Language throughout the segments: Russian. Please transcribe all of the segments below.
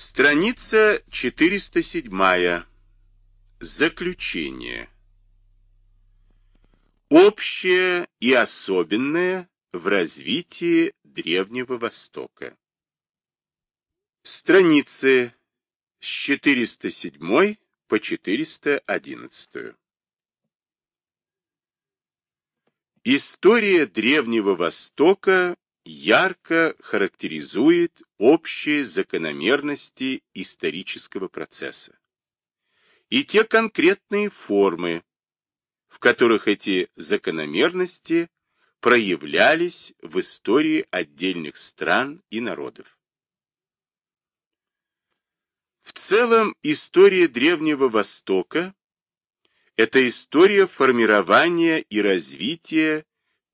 Страница 407. Заключение. Общее и особенное в развитии Древнего Востока. Страницы с 407 по 411. История Древнего Востока ярко характеризует общие закономерности исторического процесса и те конкретные формы, в которых эти закономерности проявлялись в истории отдельных стран и народов. В целом, история Древнего Востока – это история формирования и развития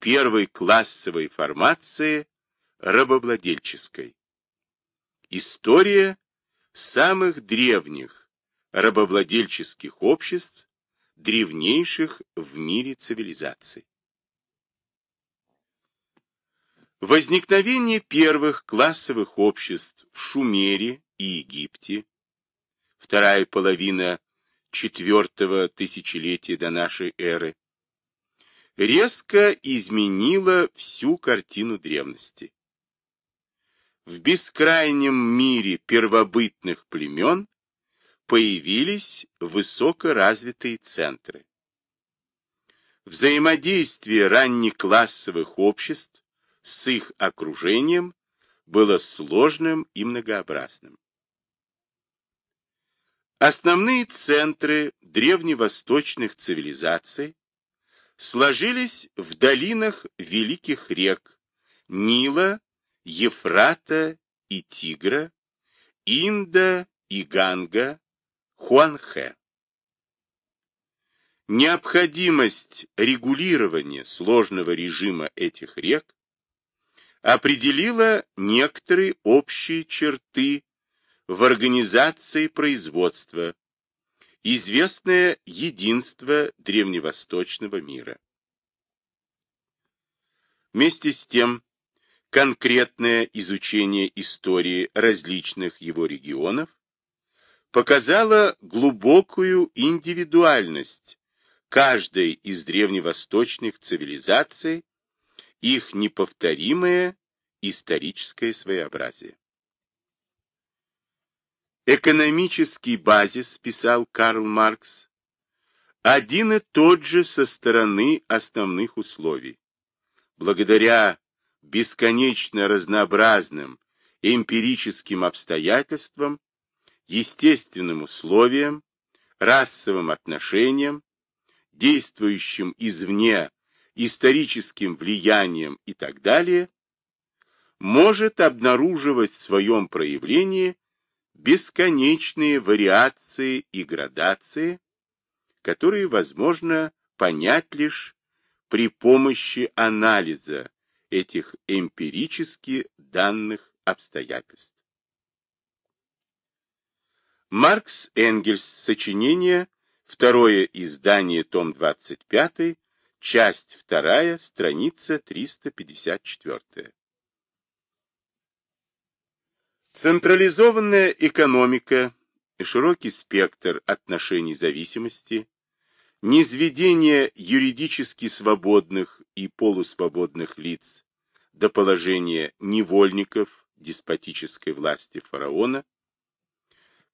первой классовой формации рабовладельческой. История самых древних рабовладельческих обществ, древнейших в мире цивилизаций. Возникновение первых классовых обществ в Шумере и Египте, вторая половина четвертого тысячелетия до нашей эры, резко изменила всю картину древности. В бескрайнем мире первобытных племен появились высокоразвитые центры. Взаимодействие раннеклассовых обществ с их окружением было сложным и многообразным. Основные центры древневосточных цивилизаций сложились в долинах великих рек Нила, Ефрата и Тигра, Инда и Ганга, Хуанхэ. Необходимость регулирования сложного режима этих рек определила некоторые общие черты в организации производства, известное единство древневосточного мира. Вместе с тем, конкретное изучение истории различных его регионов показало глубокую индивидуальность каждой из древневосточных цивилизаций, их неповторимое историческое своеобразие. Экономический базис, писал Карл Маркс, один и тот же со стороны основных условий. Благодаря бесконечно разнообразным эмпирическим обстоятельствам, естественным условиям, расовым отношениям, действующим извне историческим влиянием и так далее, может обнаруживать в своем проявлении бесконечные вариации и градации, которые возможно понять лишь при помощи анализа этих эмпирически данных обстоятельств. Маркс Энгельс. Сочинение. Второе издание. Том 25. Часть 2. Страница 354. Централизованная экономика и широкий спектр отношений зависимости, низведение юридически свободных и полусвободных лиц до положения невольников деспотической власти фараона,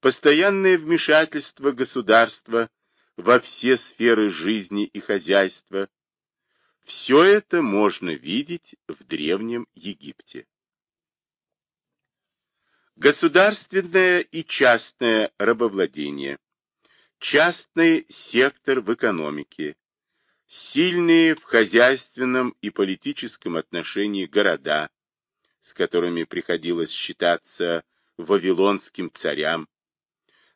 постоянное вмешательство государства во все сферы жизни и хозяйства, все это можно видеть в Древнем Египте. Государственное и частное рабовладение, частный сектор в экономике, сильные в хозяйственном и политическом отношении города, с которыми приходилось считаться вавилонским царям,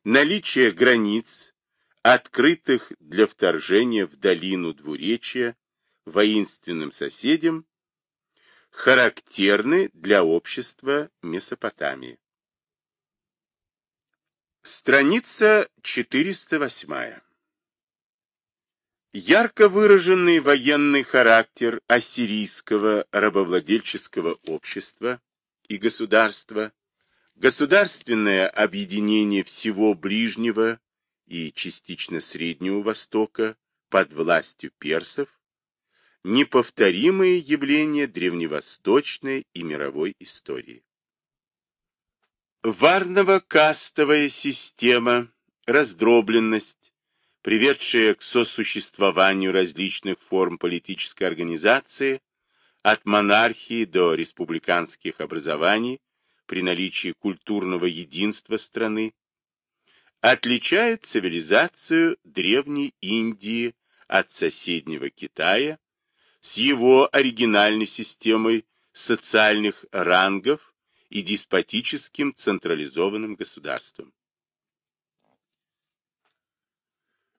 наличие границ, открытых для вторжения в долину двуречья воинственным соседям, характерны для общества Месопотамии. Страница 408. Ярко выраженный военный характер ассирийского рабовладельческого общества и государства Государственное объединение всего Ближнего и частично Среднего Востока под властью персов – неповторимые явления древневосточной и мировой истории. Варново-кастовая система, раздробленность, приведшая к сосуществованию различных форм политической организации, от монархии до республиканских образований при наличии культурного единства страны, отличает цивилизацию Древней Индии от соседнего Китая с его оригинальной системой социальных рангов и деспотическим централизованным государством.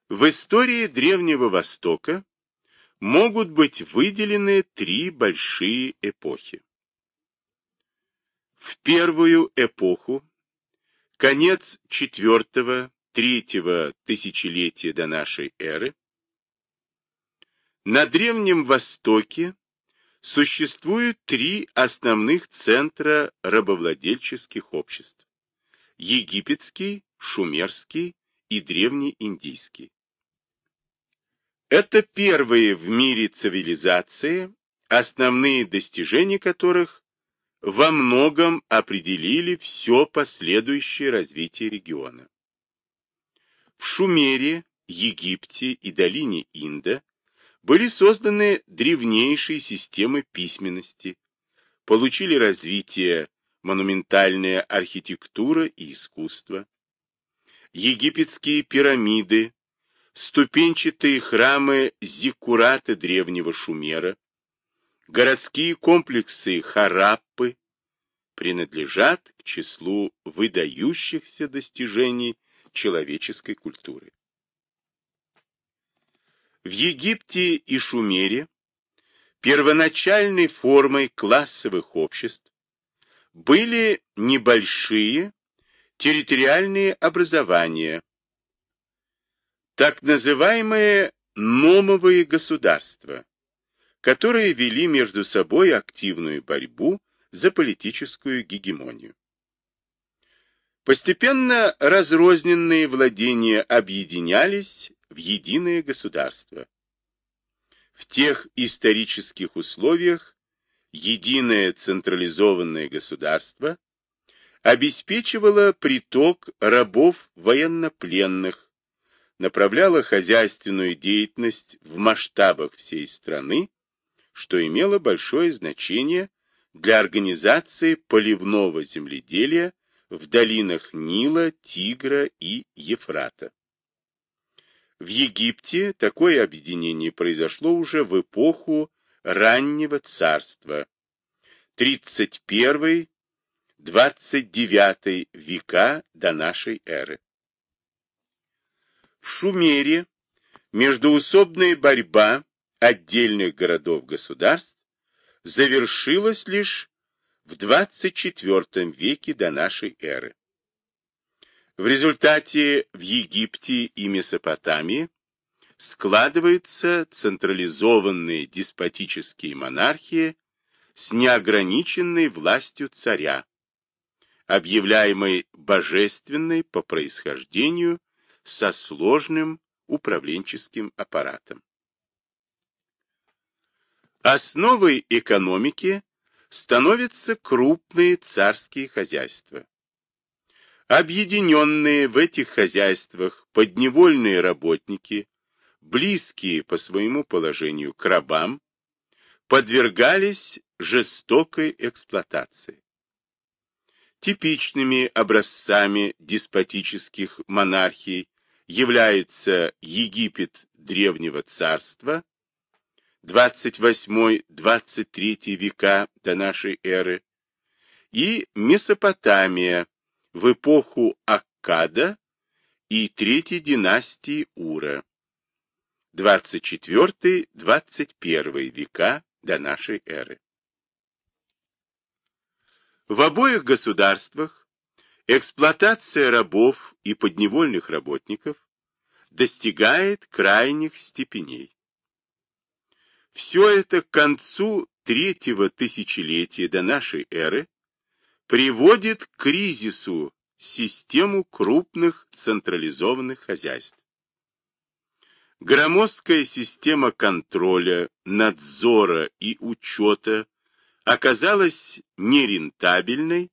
В истории Древнего Востока могут быть выделены три большие эпохи. В первую эпоху, конец IV-III тысячелетия до нашей эры, на Древнем Востоке Существует три основных центра рабовладельческих обществ. Египетский, шумерский и древнеиндийский. Это первые в мире цивилизации, основные достижения которых во многом определили все последующее развитие региона. В Шумере, Египте и долине Инда были созданы древнейшие системы письменности, получили развитие монументальная архитектура и искусство, египетские пирамиды, ступенчатые храмы Зиккурата древнего Шумера, городские комплексы Хараппы принадлежат к числу выдающихся достижений человеческой культуры. В Египте и Шумере первоначальной формой классовых обществ были небольшие территориальные образования, так называемые номовые государства, которые вели между собой активную борьбу за политическую гегемонию. Постепенно разрозненные владения объединялись в единое государство. В тех исторических условиях единое централизованное государство обеспечивало приток рабов военнопленных, направляло хозяйственную деятельность в масштабах всей страны, что имело большое значение для организации поливного земледелия в долинах Нила, Тигра и Ефрата. В Египте такое объединение произошло уже в эпоху раннего царства, 31-29 века до нашей эры. В Шумере междуусобная борьба отдельных городов-государств завершилась лишь в 24 веке до нашей эры. В результате в Египте и Месопотамии складываются централизованные деспотические монархии с неограниченной властью царя, объявляемой божественной по происхождению со сложным управленческим аппаратом. Основой экономики становятся крупные царские хозяйства. Объединенные в этих хозяйствах подневольные работники, близкие по своему положению к рабам, подвергались жестокой эксплуатации. Типичными образцами деспотических монархий является Египет Древнего Царства, 28-23 века до нашей эры, и Месопотамия, в эпоху Аккада и третьей династии Ура, 24-21 века до нашей эры. В обоих государствах эксплуатация рабов и подневольных работников достигает крайних степеней. Все это к концу третьего тысячелетия до нашей эры приводит к кризису систему крупных централизованных хозяйств. Громоздкая система контроля, надзора и учета оказалась нерентабельной,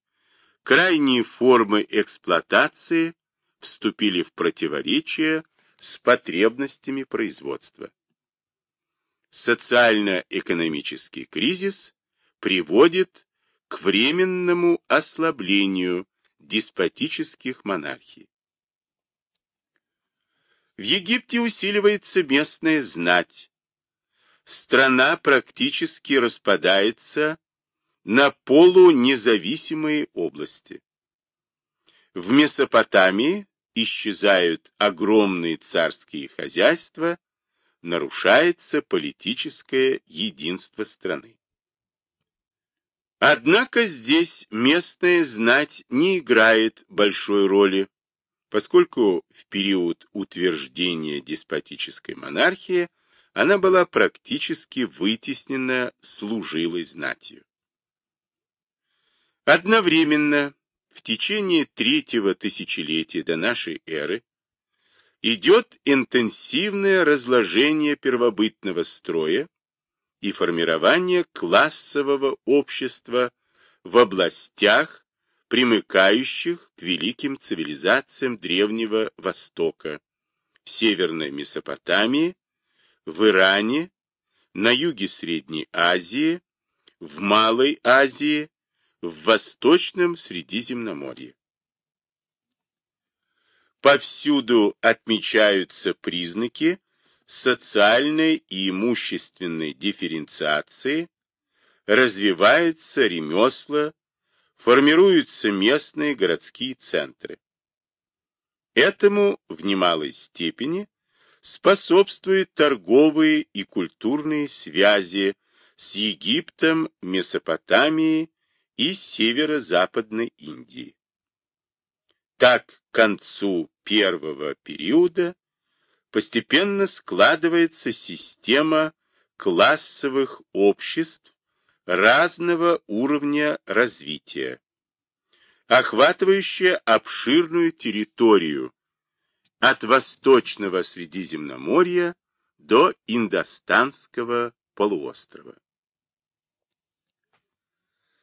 крайние формы эксплуатации вступили в противоречие с потребностями производства. Социально-экономический кризис приводит к временному ослаблению деспотических монархий. В Египте усиливается местная знать. Страна практически распадается на полунезависимые области. В Месопотамии исчезают огромные царские хозяйства, нарушается политическое единство страны. Однако здесь местная знать не играет большой роли, поскольку в период утверждения деспотической монархии она была практически вытеснена служилой знатью. Одновременно в течение третьего тысячелетия до нашей эры идет интенсивное разложение первобытного строя и формирование классового общества в областях, примыкающих к великим цивилизациям Древнего Востока, в Северной Месопотамии, в Иране, на юге Средней Азии, в Малой Азии, в Восточном Средиземноморье. Повсюду отмечаются признаки социальной и имущественной дифференциации, развиваются ремесла, формируются местные городские центры. Этому в немалой степени способствуют торговые и культурные связи с Египтом, Месопотамией и северо-западной Индией. Так, к концу первого периода постепенно складывается система классовых обществ разного уровня развития, охватывающая обширную территорию от Восточного Средиземноморья до Индостанского полуострова.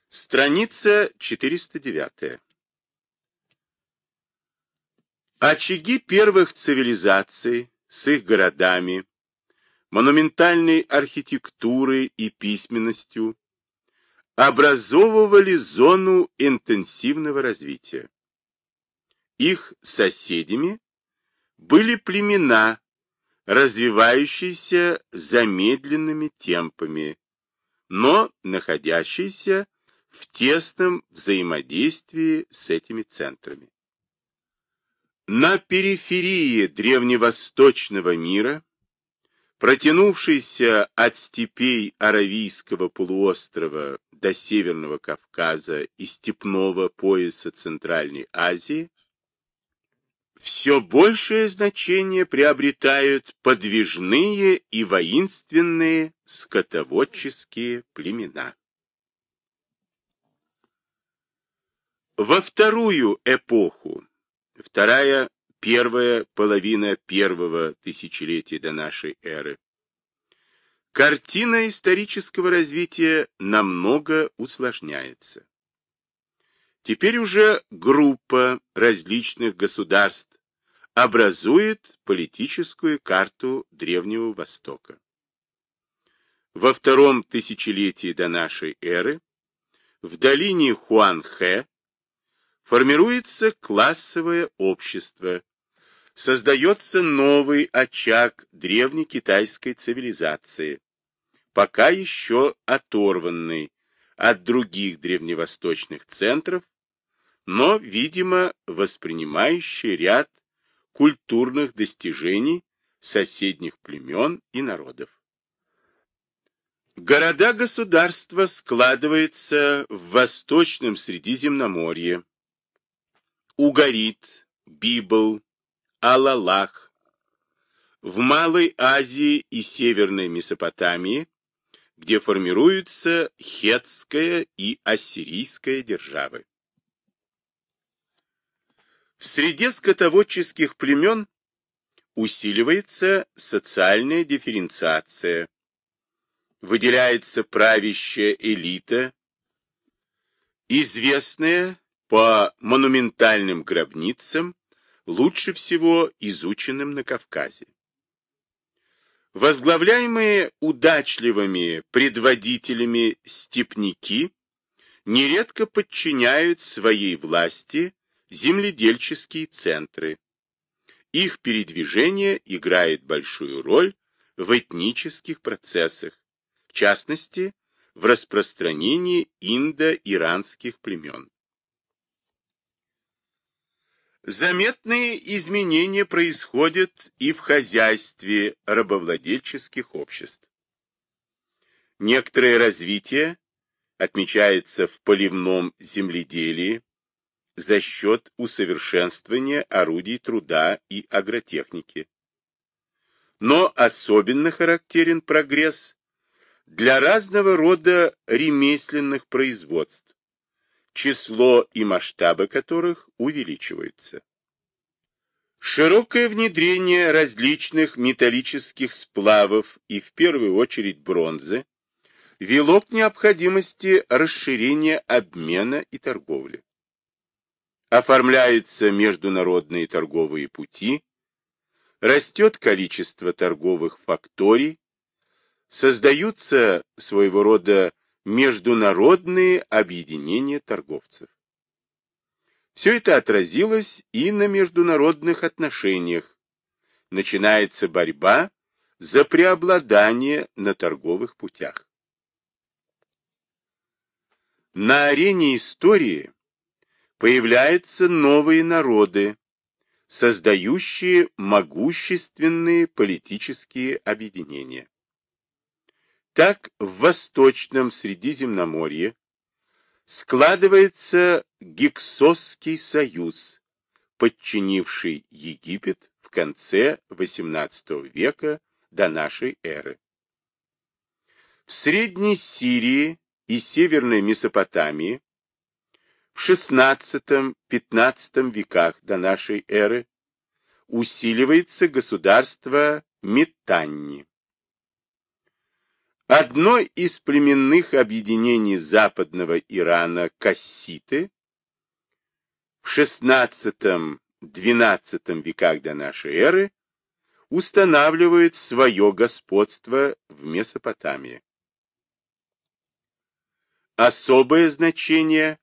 Страница 409. Очаги первых цивилизаций с их городами, монументальной архитектурой и письменностью образовывали зону интенсивного развития. Их соседями были племена, развивающиеся замедленными темпами, но находящиеся в тесном взаимодействии с этими центрами. На периферии древневосточного мира, протянувшейся от степей Аравийского полуострова до Северного Кавказа и степного пояса Центральной Азии, все большее значение приобретают подвижные и воинственные скотоводческие племена. Во вторую эпоху вторая, первая половина первого тысячелетия до нашей эры. Картина исторического развития намного усложняется. Теперь уже группа различных государств образует политическую карту Древнего Востока. Во втором тысячелетии до нашей эры в долине Хуанхэ Формируется классовое общество, создается новый очаг древнекитайской цивилизации, пока еще оторванный от других древневосточных центров, но, видимо, воспринимающий ряд культурных достижений соседних племен и народов. Города-государства складываются в Восточном Средиземноморье, Угарит, Библ, Алалах. В Малой Азии и Северной Месопотамии, где формируются хетская и ассирийская державы. В среде скотоводческих племен усиливается социальная дифференциация, выделяется правящая элита, известная по монументальным гробницам, лучше всего изученным на Кавказе. Возглавляемые удачливыми предводителями степняки нередко подчиняют своей власти земледельческие центры. Их передвижение играет большую роль в этнических процессах, в частности, в распространении индо-иранских племен. Заметные изменения происходят и в хозяйстве рабовладельческих обществ. Некоторое развитие отмечается в поливном земледелии за счет усовершенствования орудий труда и агротехники. Но особенно характерен прогресс для разного рода ремесленных производств, число и масштабы которых увеличиваются. Широкое внедрение различных металлических сплавов и в первую очередь бронзы вело к необходимости расширения обмена и торговли. Оформляются международные торговые пути, растет количество торговых факторий, создаются своего рода международные объединения торговцев. Все это отразилось и на международных отношениях. Начинается борьба за преобладание на торговых путях. На арене истории появляются новые народы, создающие могущественные политические объединения. Так в Восточном Средиземноморье складывается Гиксосский союз, подчинивший Египет в конце XVIII века до нашей эры. В Средней Сирии и Северной Месопотамии в XVI-XV веках до нашей эры усиливается государство Митанни. Одно из племенных объединений западного Ирана касситы в XVI-XII веках до нашей эры устанавливает свое господство в Месопотамии. Особое значение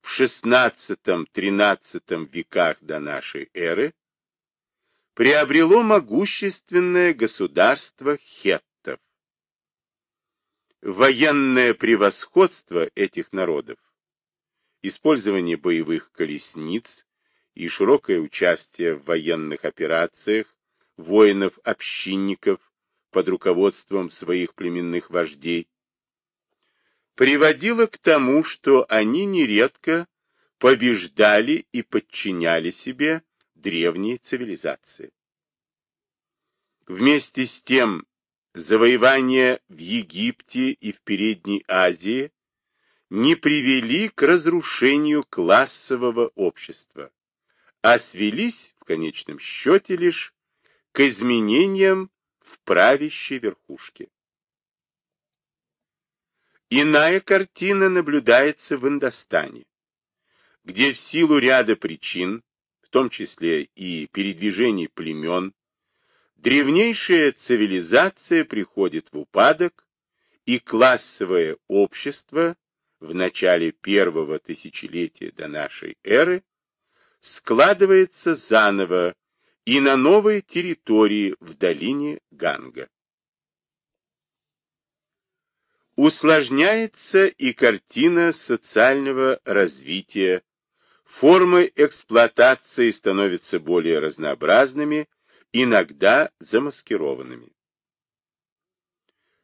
в XVI-XIII веках до нашей эры приобрело могущественное государство Хет военное превосходство этих народов, использование боевых колесниц и широкое участие в военных операциях воинов-общинников под руководством своих племенных вождей, приводило к тому, что они нередко побеждали и подчиняли себе древние цивилизации. Вместе с тем завоевания в Египте и в Передней Азии не привели к разрушению классового общества, а свелись в конечном счете лишь к изменениям в правящей верхушке. Иная картина наблюдается в Индостане, где в силу ряда причин, в том числе и передвижений племен, Древнейшая цивилизация приходит в упадок, и классовое общество в начале первого тысячелетия до нашей эры складывается заново и на новой территории в долине Ганга. Усложняется и картина социального развития, формы эксплуатации становятся более разнообразными, иногда замаскированными.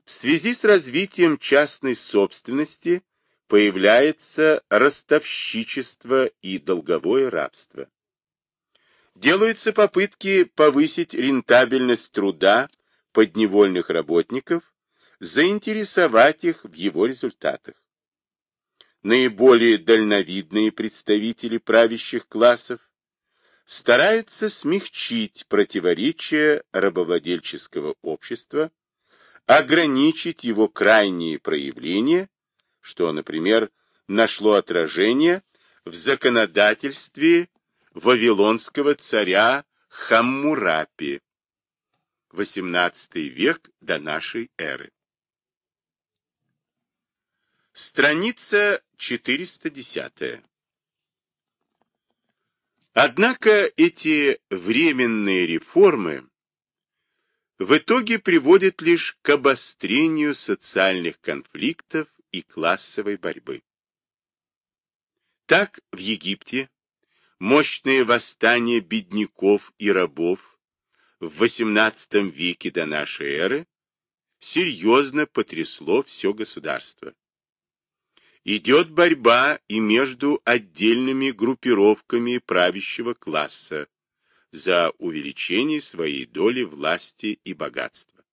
В связи с развитием частной собственности появляется ростовщичество и долговое рабство. Делаются попытки повысить рентабельность труда подневольных работников, заинтересовать их в его результатах. Наиболее дальновидные представители правящих классов старается смягчить противоречия рабовладельческого общества, ограничить его крайние проявления, что, например, нашло отражение в законодательстве вавилонского царя Хаммурапи, XVIII век до нашей эры. Страница 410. Однако эти временные реформы в итоге приводят лишь к обострению социальных конфликтов и классовой борьбы. Так в Египте мощное восстание бедняков и рабов в XVIII веке до нашей эры серьезно потрясло все государство. Идет борьба и между отдельными группировками правящего класса за увеличение своей доли власти и богатства.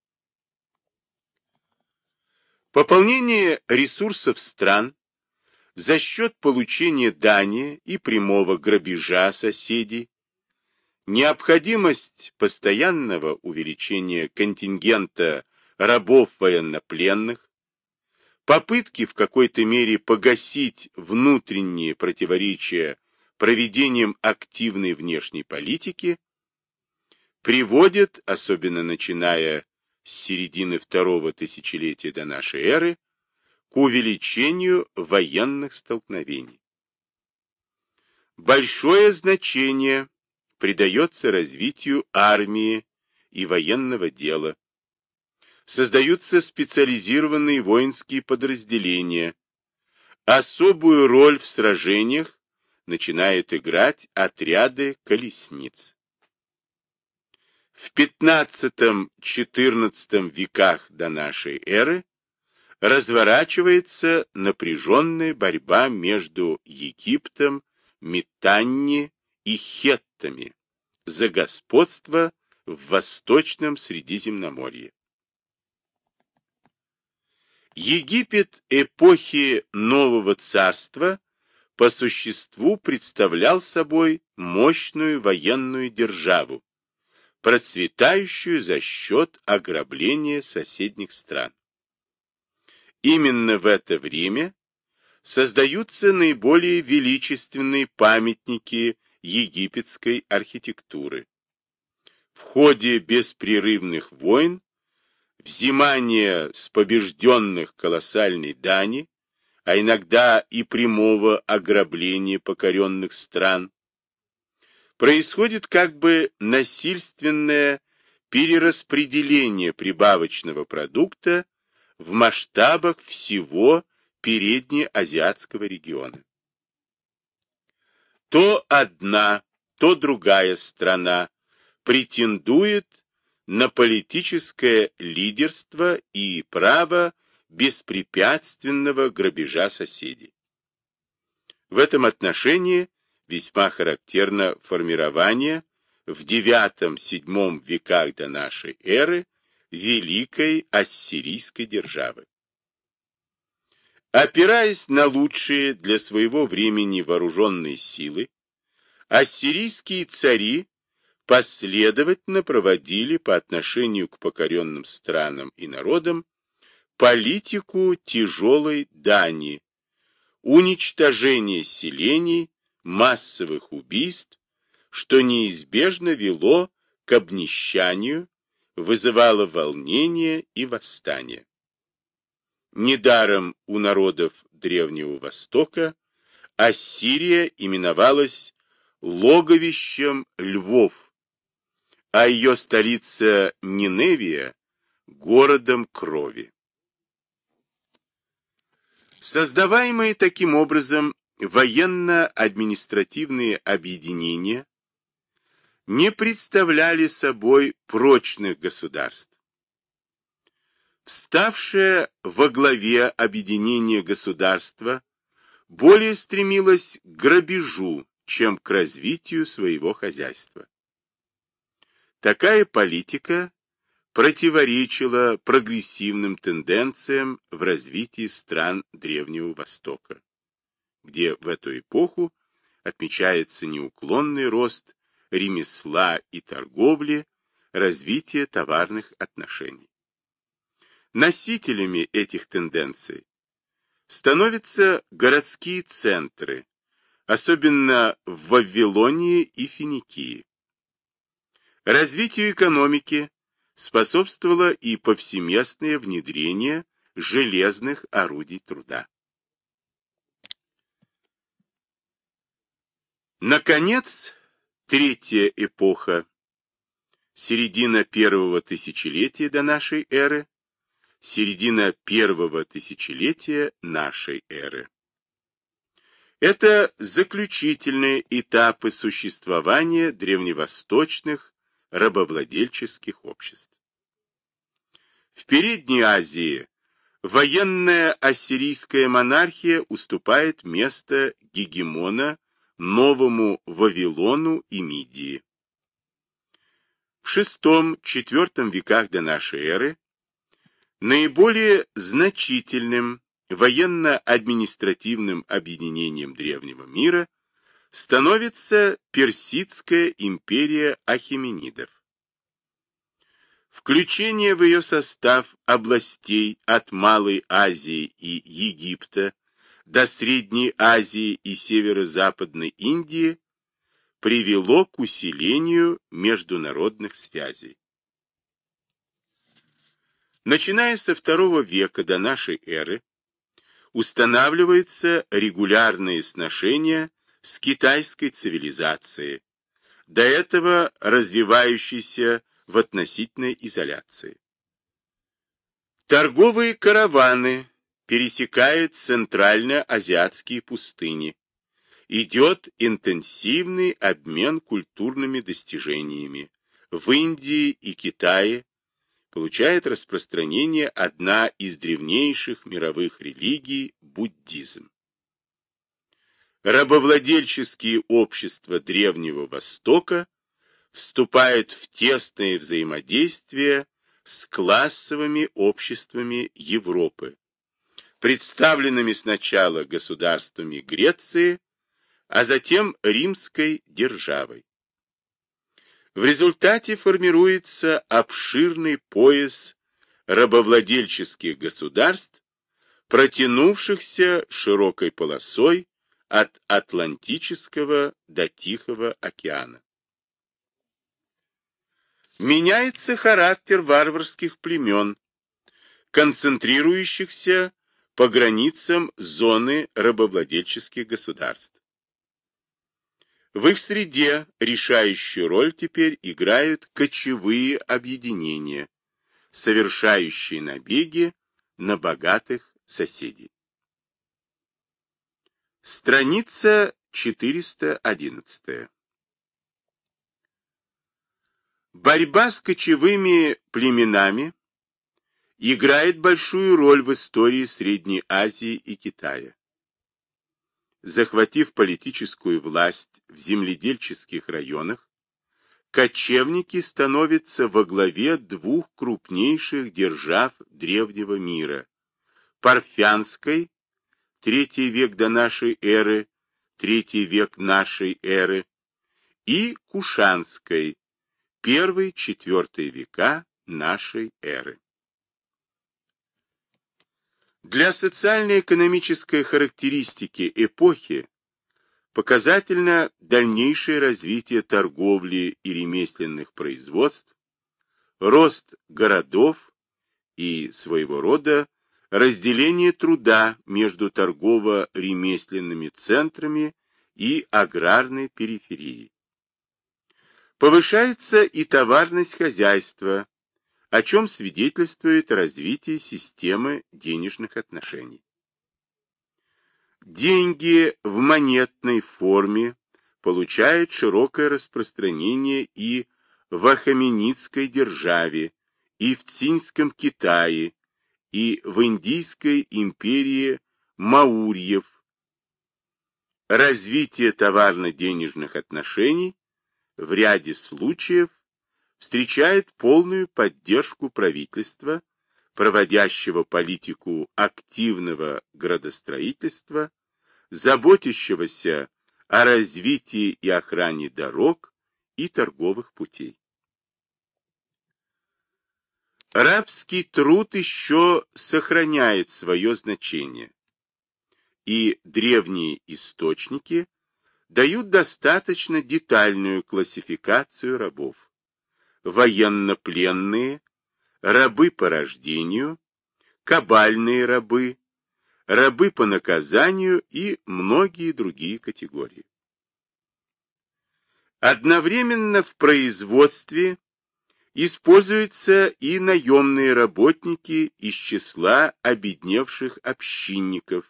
Пополнение ресурсов стран за счет получения дани и прямого грабежа соседей, необходимость постоянного увеличения контингента рабов военнопленных, попытки в какой-то мере погасить внутренние противоречия проведением активной внешней политики приводят, особенно начиная с середины второго тысячелетия до нашей эры, к увеличению военных столкновений. Большое значение придается развитию армии и военного дела. Создаются специализированные воинские подразделения. Особую роль в сражениях начинают играть отряды колесниц. В XV-XIV веках до нашей эры разворачивается напряженная борьба между Египтом, Митанни и Хеттами за господство в Восточном Средиземноморье. Египет эпохи Нового Царства по существу представлял собой мощную военную державу, процветающую за счет ограбления соседних стран. Именно в это время создаются наиболее величественные памятники египетской архитектуры. В ходе беспрерывных войн, взимания с побежденных колоссальной дани, а иногда и прямого ограбления покоренных стран, происходит как бы насильственное перераспределение прибавочного продукта в масштабах всего переднеазиатского региона. То одна, то другая страна претендует на политическое лидерство и право беспрепятственного грабежа соседей. В этом отношении весьма характерно формирование в IX-VII веках до нашей эры великой ассирийской державы. Опираясь на лучшие для своего времени вооруженные силы, ассирийские цари последовательно проводили по отношению к покоренным странам и народам политику тяжелой дани, уничтожения селений, массовых убийств, что неизбежно вело к обнищанию вызывало волнение и восстание. Недаром у народов Древнего Востока Ассирия именовалась логовищем львов, а ее столица Ниневия – городом крови. Создаваемые таким образом военно-административные объединения не представляли собой прочных государств. Вставшее во главе объединения государства более стремилось к грабежу, чем к развитию своего хозяйства. Такая политика противоречила прогрессивным тенденциям в развитии стран Древнего Востока, где в эту эпоху отмечается неуклонный рост ремесла и торговли, развития товарных отношений. Носителями этих тенденций становятся городские центры, особенно в Вавилонии и Финикии. Развитию экономики способствовало и повсеместное внедрение железных орудий труда. Наконец, третья эпоха, середина первого тысячелетия до нашей эры, середина первого тысячелетия нашей эры. Это заключительные этапы существования древневосточных рабовладельческих обществ. В Передней Азии военная ассирийская монархия уступает место гегемона Новому Вавилону и Мидии. В VI-IV веках до нашей эры наиболее значительным военно-административным объединением древнего мира становится Персидская империя Ахеменидов. Включение в ее состав областей от Малой Азии и Египта до Средней Азии и Северо-Западной Индии привело к усилению международных связей. Начиная со II века до нашей эры, устанавливаются регулярные сношения с китайской цивилизацией, до этого развивающейся в относительной изоляции. Торговые караваны пересекают центрально-азиатские пустыни. Идет интенсивный обмен культурными достижениями. В Индии и Китае получает распространение одна из древнейших мировых религий – буддизм. Рабовладельческие общества Древнего Востока вступают в тесное взаимодействие с классовыми обществами Европы, представленными сначала государствами Греции, а затем римской державой. В результате формируется обширный пояс рабовладельческих государств, протянувшихся широкой полосой от Атлантического до Тихого океана. Меняется характер варварских племен, концентрирующихся по границам зоны рабовладельческих государств. В их среде решающую роль теперь играют кочевые объединения, совершающие набеги на богатых соседей. Страница 411. Борьба с кочевыми племенами играет большую роль в истории Средней Азии и Китая. Захватив политическую власть в земледельческих районах, кочевники становятся во главе двух крупнейших держав древнего мира – Парфянской, третий век до нашей эры, третий век нашей эры, и Кушанской, первый-четвертый века нашей эры. Для социально-экономической характеристики эпохи показательно дальнейшее развитие торговли и ремесленных производств, рост городов и своего рода разделение труда между торгово-ремесленными центрами и аграрной периферией. Повышается и товарность хозяйства, о чем свидетельствует развитие системы денежных отношений. Деньги в монетной форме получают широкое распространение и в Ахаменидской державе, и в Цинском Китае, и в Индийской империи Маурьев. Развитие товарно-денежных отношений в ряде случаев встречает полную поддержку правительства, проводящего политику активного градостроительства, заботящегося о развитии и охране дорог и торговых путей. Рабский труд еще сохраняет свое значение, и древние источники дают достаточно детальную классификацию рабов. Военнопленные, рабы по рождению, кабальные рабы, рабы по наказанию и многие другие категории. Одновременно в производстве используются и наемные работники из числа обедневших общинников,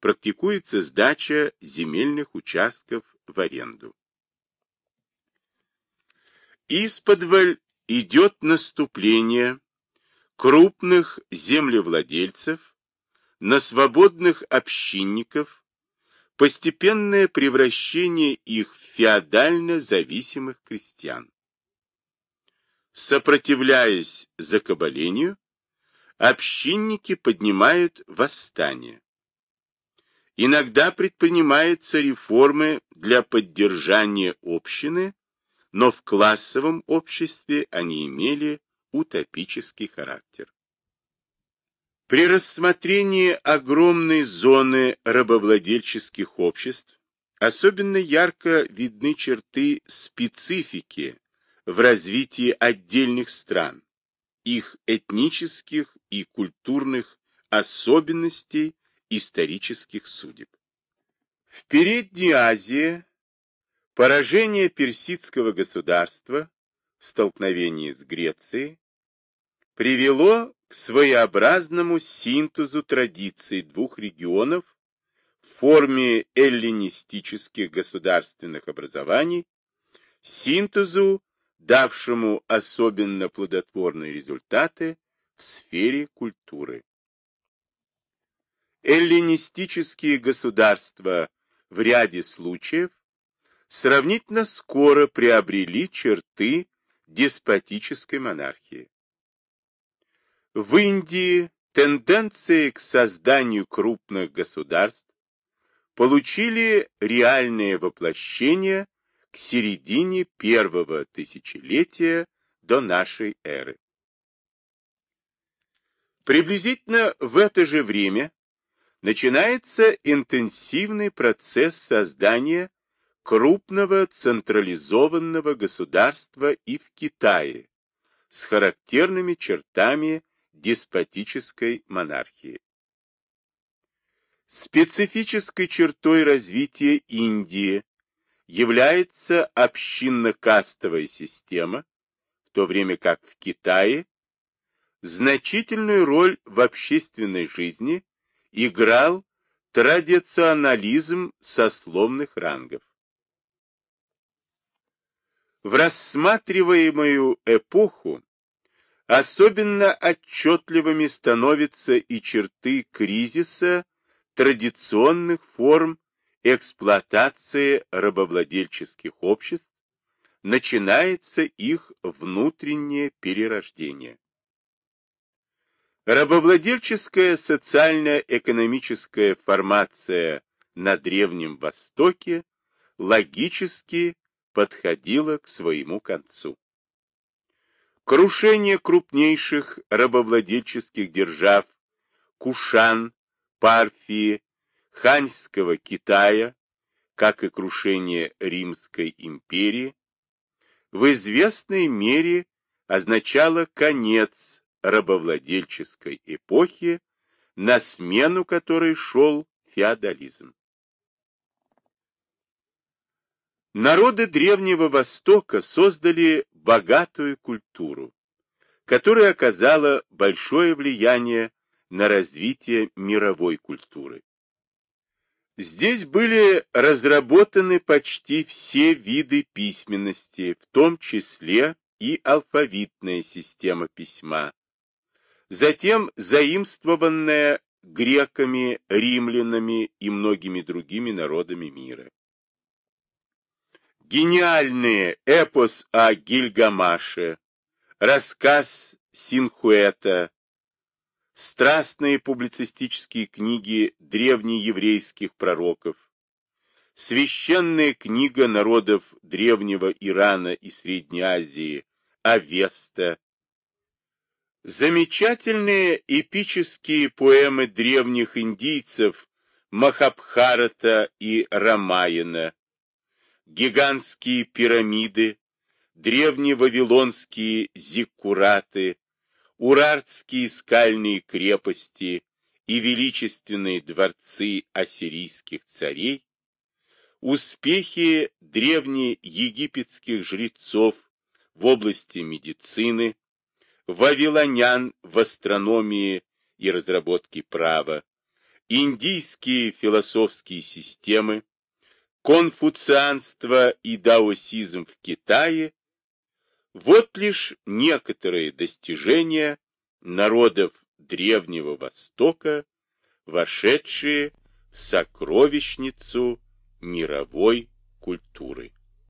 практикуется сдача земельных участков в аренду. Исподволь идет наступление крупных землевладельцев на свободных общинников, постепенное превращение их в феодально зависимых крестьян. Сопротивляясь закабалению, общинники поднимают восстание. Иногда предпринимаются реформы для поддержания общины, но в классовом обществе они имели утопический характер. При рассмотрении огромной зоны рабовладельческих обществ особенно ярко видны черты специфики в развитии отдельных стран, их этнических и культурных особенностей исторических судеб. В Передней Азии поражение персидского государства в столкновении с Грецией привело к своеобразному синтезу традиций двух регионов в форме эллинистических государственных образований, синтезу, давшему особенно плодотворные результаты в сфере культуры эллинистические государства в ряде случаев сравнительно скоро приобрели черты деспотической монархии. В Индии тенденции к созданию крупных государств получили реальное воплощение к середине первого тысячелетия до нашей эры. Приблизительно в это же время начинается интенсивный процесс создания крупного централизованного государства и в Китае с характерными чертами деспотической монархии. Специфической чертой развития Индии является общинно-кастовая система, в то время как в Китае значительную роль в общественной жизни играл традиционализм сословных рангов. В рассматриваемую эпоху особенно отчетливыми становятся и черты кризиса традиционных форм эксплуатации рабовладельческих обществ, начинается их внутреннее перерождение. Рабовладельческая социально-экономическая формация на Древнем Востоке логически подходила к своему концу. Крушение крупнейших рабовладельческих держав Кушан, Парфии, Ханьского Китая, как и крушение Римской империи, в известной мере означало конец рабовладельческой эпохи, на смену которой шел феодализм. Народы Древнего Востока создали богатую культуру, которая оказала большое влияние на развитие мировой культуры. Здесь были разработаны почти все виды письменности, в том числе и алфавитная система письма, затем заимствованная греками, римлянами и многими другими народами мира. Гениальные эпос о Гильгамаше, рассказ Синхуэта, страстные публицистические книги древнееврейских пророков, священная книга народов Древнего Ирана и Средней Азии Авеста, замечательные эпические поэмы древних индийцев Махабхарата и Рамаяна, гигантские пирамиды, древневавилонские зиккураты, урартские скальные крепости и величественные дворцы ассирийских царей, успехи древнеегипетских жрецов в области медицины, вавилонян в астрономии и разработке права, индийские философские системы, конфуцианство и даосизм в Китае – вот лишь некоторые достижения народов Древнего Востока, вошедшие в сокровищницу мировой культуры.